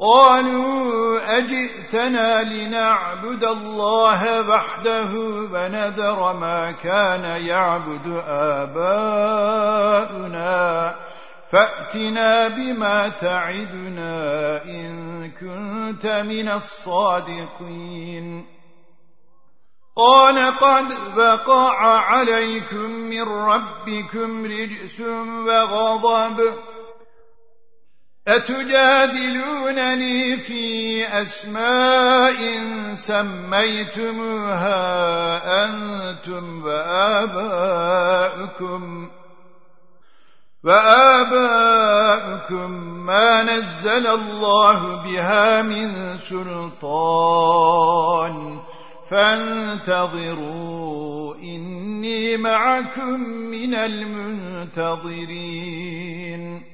قالوا أجئتنا لنعبد الله وحده ونذر ما كان يعبد آباؤنا. فأتنا بما تعدنا إن كنت من الصادقين. قال قد وقع عليكم من ربكم رجس وغضب. أتجادلونني في أسماء سميتموها أنتم وآباؤكم. وآباؤكم ما نزل الله بها من سلطان. فانتظروا إني معكم من المنتظرين.